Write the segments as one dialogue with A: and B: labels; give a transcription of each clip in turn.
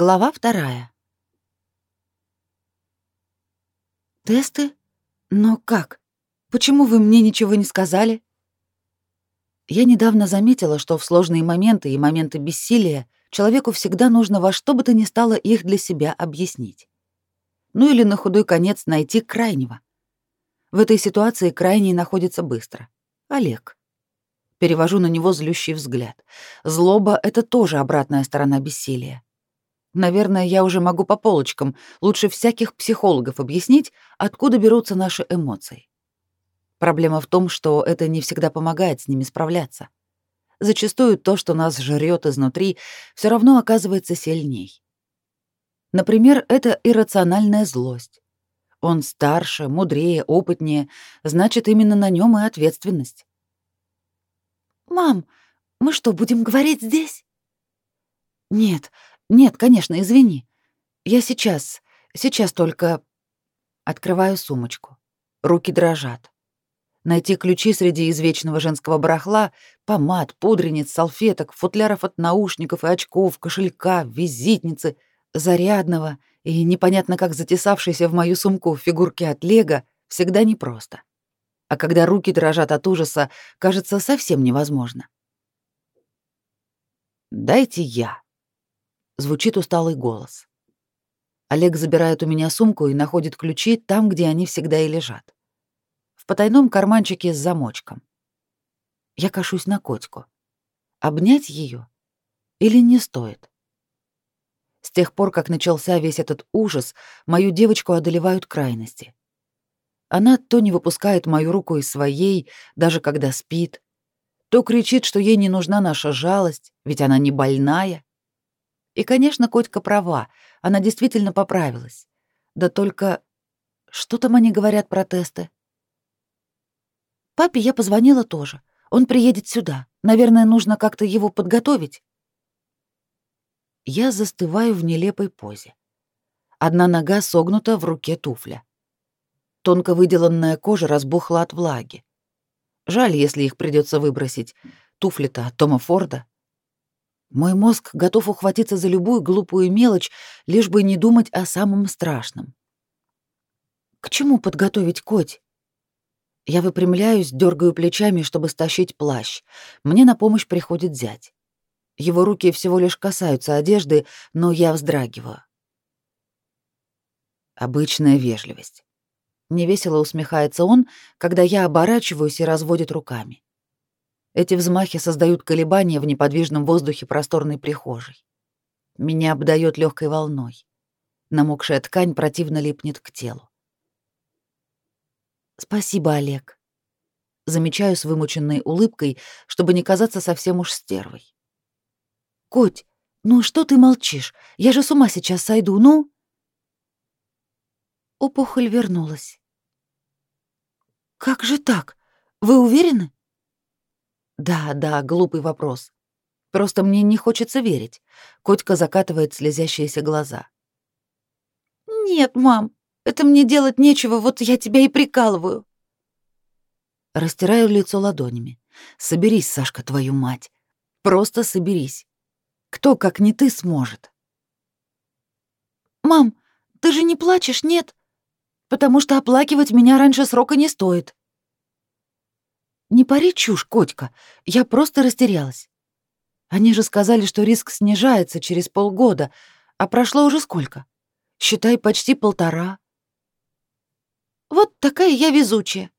A: Глава вторая. Тесты? Но как? Почему вы мне ничего не сказали? Я недавно заметила, что в сложные моменты и моменты бессилия человеку всегда нужно во что бы то ни стало их для себя объяснить. Ну или на худой конец найти крайнего. В этой ситуации крайний находится быстро. Олег. Перевожу на него злющий взгляд. Злоба — это тоже обратная сторона бессилия. Наверное, я уже могу по полочкам лучше всяких психологов объяснить, откуда берутся наши эмоции. Проблема в том, что это не всегда помогает с ними справляться. Зачастую то, что нас жрет изнутри, все равно оказывается сильней. Например, это иррациональная злость. Он старше, мудрее, опытнее, значит, именно на нем и ответственность.
B: «Мам, мы что, будем говорить здесь?»
A: «Нет, «Нет, конечно, извини. Я сейчас, сейчас только...» Открываю сумочку. Руки дрожат. Найти ключи среди извечного женского барахла, помад, пудрениц, салфеток, футляров от наушников и очков, кошелька, визитницы, зарядного и непонятно как затесавшейся в мою сумку фигурки от Лего всегда непросто. А когда руки дрожат от ужаса, кажется совсем невозможно. «Дайте я», звучит усталый голос. Олег забирает у меня сумку и находит ключи там, где они всегда и лежат. В потайном карманчике с замочком. Я кашусь на котику. Обнять ее или не стоит? С тех пор, как начался весь этот ужас, мою девочку одолевают крайности. Она то не выпускает мою руку из своей, даже когда спит, то кричит, что ей не нужна наша жалость, ведь она не больная, и, конечно, Котька права, она действительно поправилась. Да только что там они говорят про тесты? Папе я позвонила тоже. Он приедет сюда. Наверное, нужно как-то его подготовить. Я застываю в нелепой позе. Одна нога согнута в руке туфля. Тонко выделанная кожа разбухла от влаги. Жаль, если их придется выбросить. Туфли-то от Тома Форда. Мой мозг готов ухватиться за любую глупую мелочь, лишь бы не думать о самом страшном. К чему подготовить коть? Я выпрямляюсь, дергаю плечами, чтобы стащить плащ. Мне на помощь приходит зять. Его руки всего лишь касаются одежды, но я вздрагиваю. Обычная вежливость. Невесело усмехается он, когда я оборачиваюсь и разводит руками. Эти взмахи создают колебания в неподвижном воздухе просторной прихожей. Меня обдает легкой волной. Намокшая ткань противно липнет к телу. Спасибо, Олег. Замечаю с вымученной улыбкой, чтобы не казаться совсем уж стервой. Коть, ну что ты молчишь? Я же с ума сейчас сойду, ну? Опухоль вернулась. Как же так? Вы уверены? Да, да, глупый вопрос. Просто мне не хочется верить. Котька закатывает слезящиеся глаза. Нет, мам, это мне делать нечего, вот я тебя и прикалываю. Растираю лицо ладонями. Соберись, Сашка, твою мать. Просто соберись. Кто, как не ты, сможет? Мам, ты же не плачешь, нет? Потому что оплакивать меня раньше срока не стоит. Не пари чушь, Котька, я просто растерялась. Они же сказали, что риск снижается через полгода, а прошло уже сколько? Считай, почти полтора. Вот такая я везучая.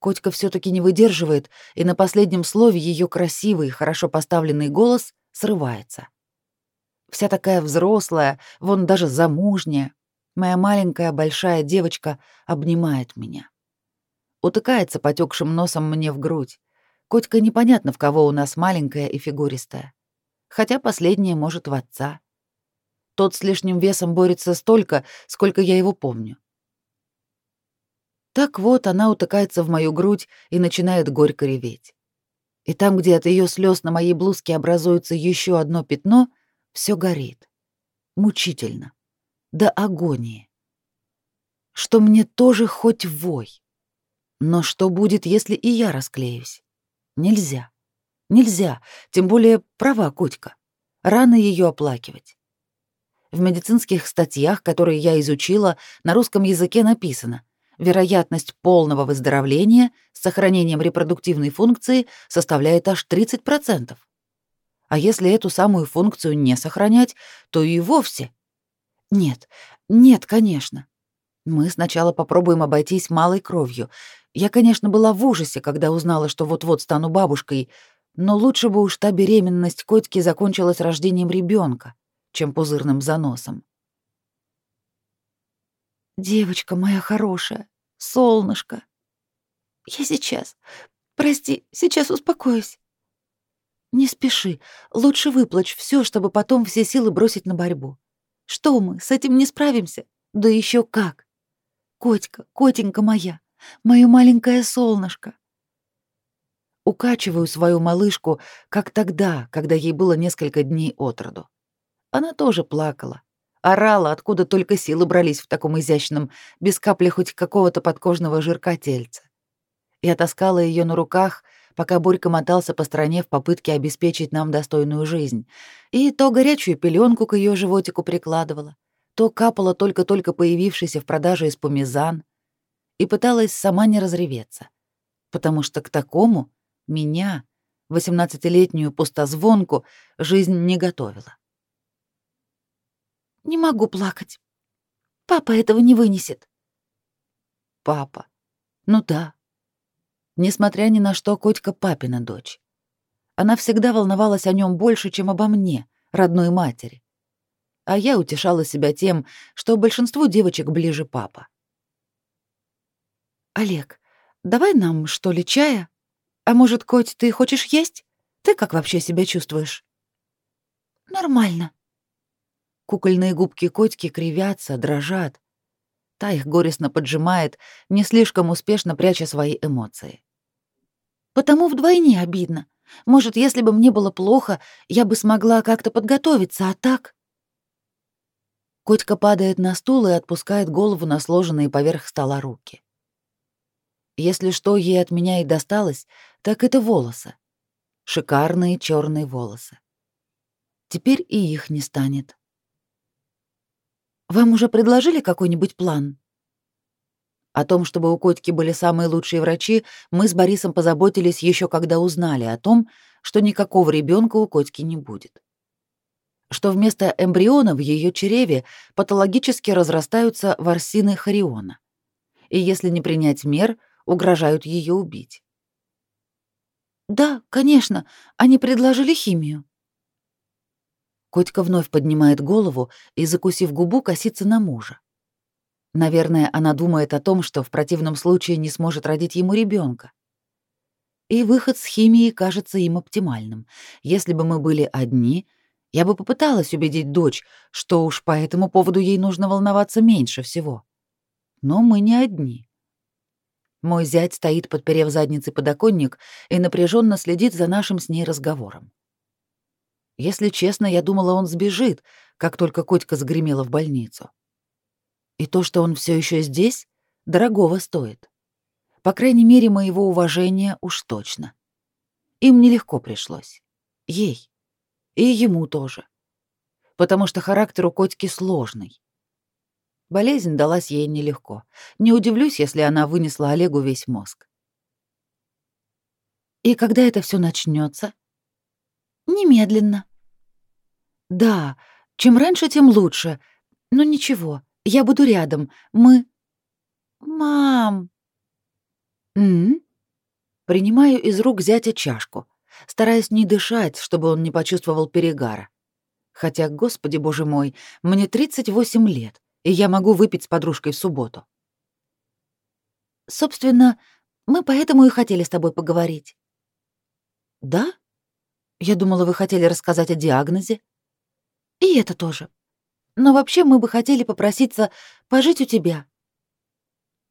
A: Котька все таки не выдерживает, и на последнем слове ее красивый, хорошо поставленный голос срывается. Вся такая взрослая, вон даже замужняя, моя маленькая большая девочка обнимает меня утыкается потекшим носом мне в грудь. Котька непонятно, в кого у нас маленькая и фигуристая. Хотя последняя может в отца. Тот с лишним весом борется столько, сколько я его помню. Так вот, она утыкается в мою грудь и начинает горько реветь. И там, где от ее слез на моей блузке образуется еще одно пятно, все горит. Мучительно. До агонии. Что мне тоже хоть вой. Но что будет, если и я расклеюсь? Нельзя. Нельзя, тем более права Котька. Рано ее оплакивать. В медицинских статьях, которые я изучила, на русском языке написано вероятность полного выздоровления с сохранением репродуктивной функции составляет аж 30%. А если эту самую функцию не сохранять, то и вовсе. Нет, нет, конечно. Мы сначала попробуем обойтись малой кровью. Я, конечно, была в ужасе, когда узнала, что вот-вот стану бабушкой, но лучше бы уж та беременность котики закончилась рождением ребенка, чем пузырным заносом.
B: «Девочка моя хорошая, солнышко!» «Я сейчас. Прости, сейчас успокоюсь». «Не спеши. Лучше выплачь все, чтобы потом все силы бросить на борьбу. Что мы, с этим не справимся? Да еще как! Котька, котенька моя, мое маленькое солнышко!» Укачиваю свою малышку, как тогда, когда ей было несколько дней от роду. Она тоже плакала, орала, откуда только силы брались в таком изящном, без капли хоть какого-то подкожного жирка тельца. Я таскала ее на руках, пока Борька мотался по стране в попытке обеспечить нам достойную жизнь, и то горячую пеленку к ее животику прикладывала, то капала только-только появившийся в продаже эспумизан, и пыталась сама не разреветься, потому что к такому меня, восемнадцатилетнюю пустозвонку, жизнь не готовила. «Не могу плакать. Папа этого не вынесет».
A: «Папа? Ну да. Несмотря ни на что, Котька папина дочь. Она всегда волновалась о нем больше, чем обо мне, родной матери. А я утешала себя тем, что большинству девочек ближе папа.
B: «Олег, давай нам, что ли, чая?» А может, Коть, ты хочешь есть? Ты как вообще себя чувствуешь? Нормально.
A: Кукольные губки Котьки кривятся, дрожат. Та их горестно поджимает, не слишком успешно пряча свои эмоции.
B: Потому вдвойне обидно. Может, если бы мне было плохо, я бы смогла как-то подготовиться, а так...
A: Котька падает на стул и отпускает голову на сложенные поверх стола руки. Если что ей от меня и досталось, так это волосы. Шикарные черные волосы. Теперь и их не станет.
B: Вам уже предложили какой-нибудь план?
A: О том, чтобы у Котики были самые лучшие врачи, мы с Борисом позаботились еще когда узнали о том, что никакого ребенка у Котики не будет. Что вместо эмбриона в ее чреве патологически разрастаются ворсины хориона. И если не принять мер, угрожают ее убить.
B: Да, конечно, они предложили химию.
A: Котька вновь поднимает голову и, закусив губу, косится на мужа. Наверное, она думает о том, что в противном случае не сможет родить ему ребенка. И выход с химией кажется им оптимальным. Если бы мы были одни, я бы попыталась убедить дочь, что уж по этому поводу ей нужно волноваться меньше всего. Но мы не одни. Мой зять стоит, подперев задницей подоконник, и напряженно следит за нашим с ней разговором. Если честно, я думала, он сбежит, как только Котька загремела в больницу. И то, что он все еще здесь, дорогого стоит. По крайней мере, моего уважения уж точно. Им нелегко пришлось. Ей. И ему тоже. Потому что характер у Котьки сложный. Болезнь далась ей нелегко. Не удивлюсь, если она вынесла Олегу весь мозг.
B: И когда это все начнется?
A: Немедленно. Да, чем раньше, тем лучше. Но ничего, я буду рядом. Мы...
B: Мам!
A: М, Принимаю из рук зятя чашку, стараясь не дышать, чтобы он не почувствовал перегара. Хотя, господи боже мой, мне 38 лет и я могу выпить с подружкой в субботу.
B: Собственно, мы поэтому и хотели с тобой поговорить.
A: Да? Я думала, вы хотели рассказать о диагнозе.
B: И это тоже. Но вообще мы бы хотели попроситься пожить у тебя.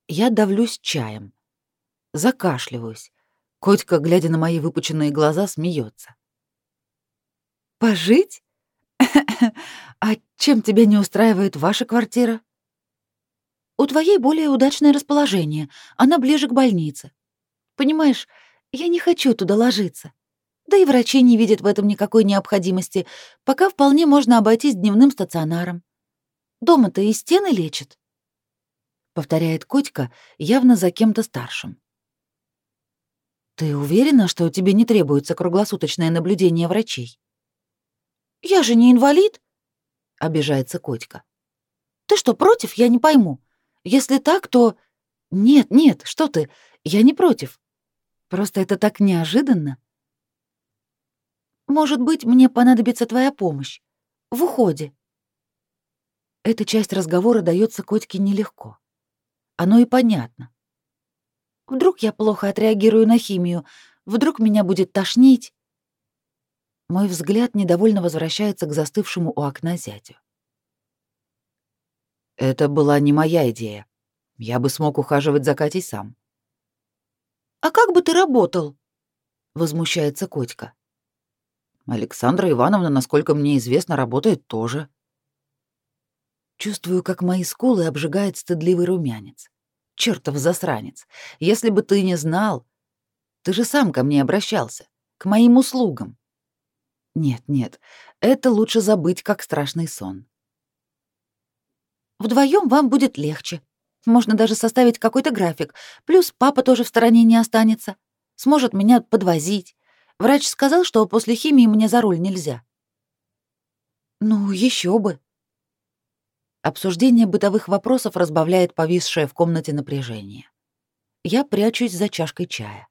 A: Я давлюсь чаем. Закашливаюсь. Котька, глядя на мои выпученные глаза, смеется.
B: «Пожить? А чем тебя не устраивает ваша квартира? У твоей более удачное расположение, она ближе к больнице. Понимаешь, я не хочу туда ложиться. Да и врачи не видят в этом никакой необходимости, пока вполне можно обойтись дневным стационаром.
A: Дома-то и стены лечат», — повторяет Котька, явно за кем-то старшим. «Ты уверена, что тебе не требуется круглосуточное наблюдение врачей?» «Я же не инвалид», — обижается Котька. «Ты что, против? Я не пойму. Если так, то...» «Нет, нет, что ты, я не против. Просто это так неожиданно. Может быть, мне понадобится твоя помощь. В уходе». Эта часть разговора дается Котьке нелегко. Оно и понятно. Вдруг я плохо отреагирую на химию, вдруг меня будет тошнить. Мой взгляд недовольно возвращается к застывшему у окна зятю.
B: Это была не моя идея. Я бы смог ухаживать за Катей сам.
A: А как бы ты работал? возмущается Котька.
B: Александра Ивановна, насколько мне известно, работает тоже.
A: Чувствую, как мои скулы обжигает стыдливый румянец. Чёртов засранец. Если бы ты не знал... Ты же сам ко мне обращался. К моим услугам. Нет, нет, это лучше забыть, как страшный сон. Вдвоем вам будет легче. Можно даже составить какой-то график. Плюс папа тоже в стороне не останется. Сможет меня подвозить. Врач сказал, что после химии мне за руль нельзя. Ну, еще бы. Обсуждение бытовых вопросов разбавляет повисшее в комнате напряжение. Я прячусь за чашкой чая.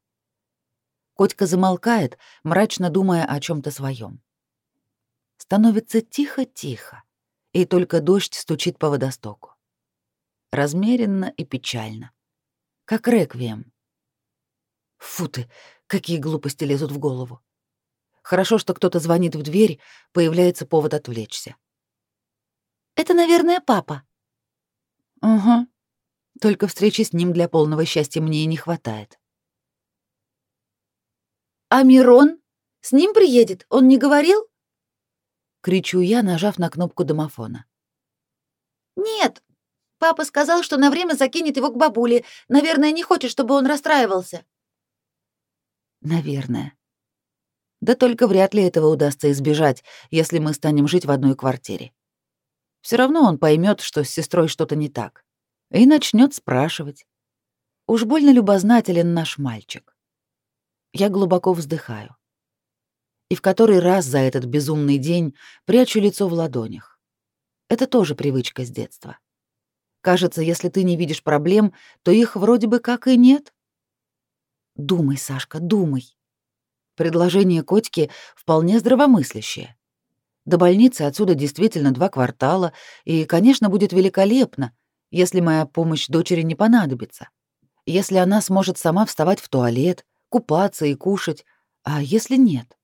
A: Котька замолкает, мрачно думая о чем то своем. Становится тихо-тихо, и только дождь стучит по водостоку. Размеренно и печально. Как реквием. Фу ты, какие глупости лезут в голову. Хорошо, что кто-то звонит в дверь, появляется повод отвлечься. Это, наверное, папа. Угу. Только встречи с ним для полного счастья мне и не хватает. А Мирон? С ним приедет? Он не говорил? Кричу я, нажав на кнопку домофона. Нет. Папа сказал, что на время закинет его к бабуле. Наверное, не хочет, чтобы он расстраивался. Наверное. Да только вряд ли этого удастся избежать, если мы станем жить в одной квартире. Все равно он поймет, что с сестрой что-то не так, и начнет спрашивать. Уж больно любознателен наш мальчик. Я глубоко вздыхаю. И в который раз за этот безумный день прячу лицо в ладонях. Это тоже привычка с детства. Кажется, если ты не видишь проблем, то их вроде бы как и нет. Думай, Сашка, думай. Предложение котики вполне здравомыслящее. До больницы отсюда действительно два квартала, и, конечно, будет великолепно, если моя помощь дочери не понадобится. Если она сможет сама вставать в туалет, купаться и кушать, а если нет?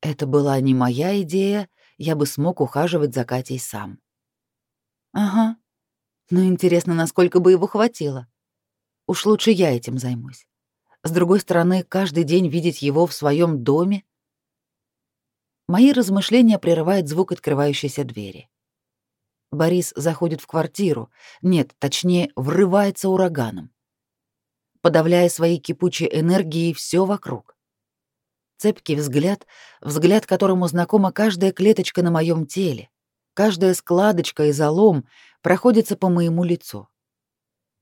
A: Это была не моя идея, я бы смог ухаживать за Катей сам. Ага. Но интересно, насколько бы его хватило. Уж лучше я этим займусь. С другой стороны, каждый день видеть его в своем доме — Мои размышления прерывает звук открывающейся двери. Борис заходит в квартиру, нет, точнее, врывается ураганом, подавляя своей кипучей энергией все вокруг. Цепкий взгляд, взгляд которому знакома каждая клеточка на моем теле, каждая складочка и залом проходится по моему лицу.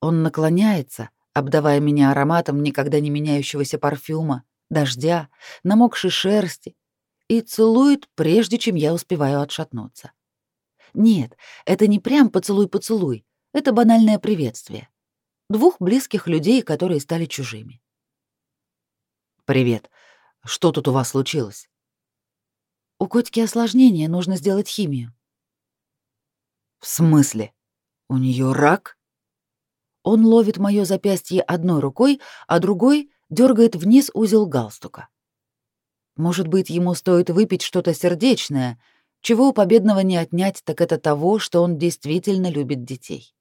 A: Он наклоняется, обдавая меня ароматом никогда не меняющегося парфюма, дождя, намокшей шерсти, и целует, прежде чем я успеваю отшатнуться. Нет, это не прям поцелуй-поцелуй, это банальное приветствие. Двух близких людей, которые стали чужими. «Привет. Что тут у вас случилось?» «У котики осложнение, нужно сделать химию». «В смысле? У нее рак?» Он ловит мое запястье одной рукой, а другой дергает вниз узел галстука. Может быть, ему стоит выпить что-то сердечное, чего у победного не отнять, так это того, что он действительно любит детей.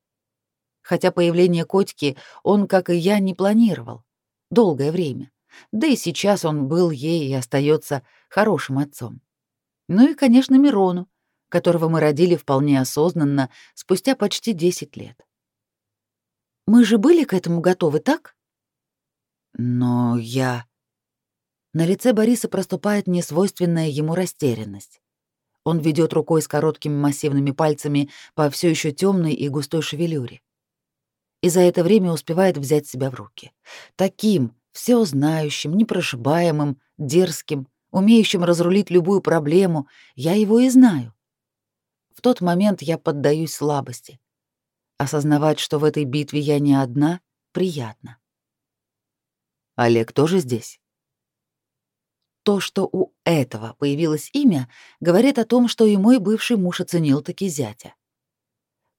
A: Хотя появление котики он, как и я, не планировал. Долгое время. Да и сейчас он был ей и остается хорошим отцом. Ну и, конечно, Мирону, которого мы родили вполне осознанно спустя почти 10 лет. Мы же были к этому готовы, так? Но я... На лице Бориса проступает несвойственная ему растерянность.
B: Он ведет рукой с короткими массивными пальцами по все еще темной и густой шевелюре. И за это время успевает взять себя в руки. Таким, все знающим, непрошибаемым, дерзким, умеющим разрулить любую проблему, я его и знаю. В тот момент я поддаюсь слабости. Осознавать, что в этой битве я не одна, приятно. Олег тоже здесь? То, что у этого появилось имя, говорит о том, что и мой бывший муж оценил таки зятя.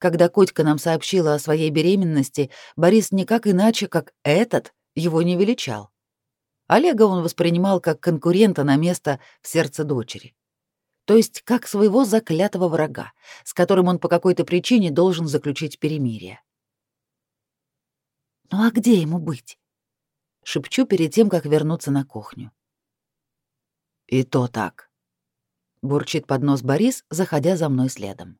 B: Когда Котька нам сообщила о своей беременности, Борис никак иначе, как этот, его не величал. Олега он воспринимал как конкурента на место в сердце дочери. То есть как своего заклятого врага, с которым он по какой-то причине должен заключить перемирие. «Ну а где ему быть?» — шепчу перед тем, как вернуться на кухню. «И то так», — бурчит под нос Борис, заходя за мной следом.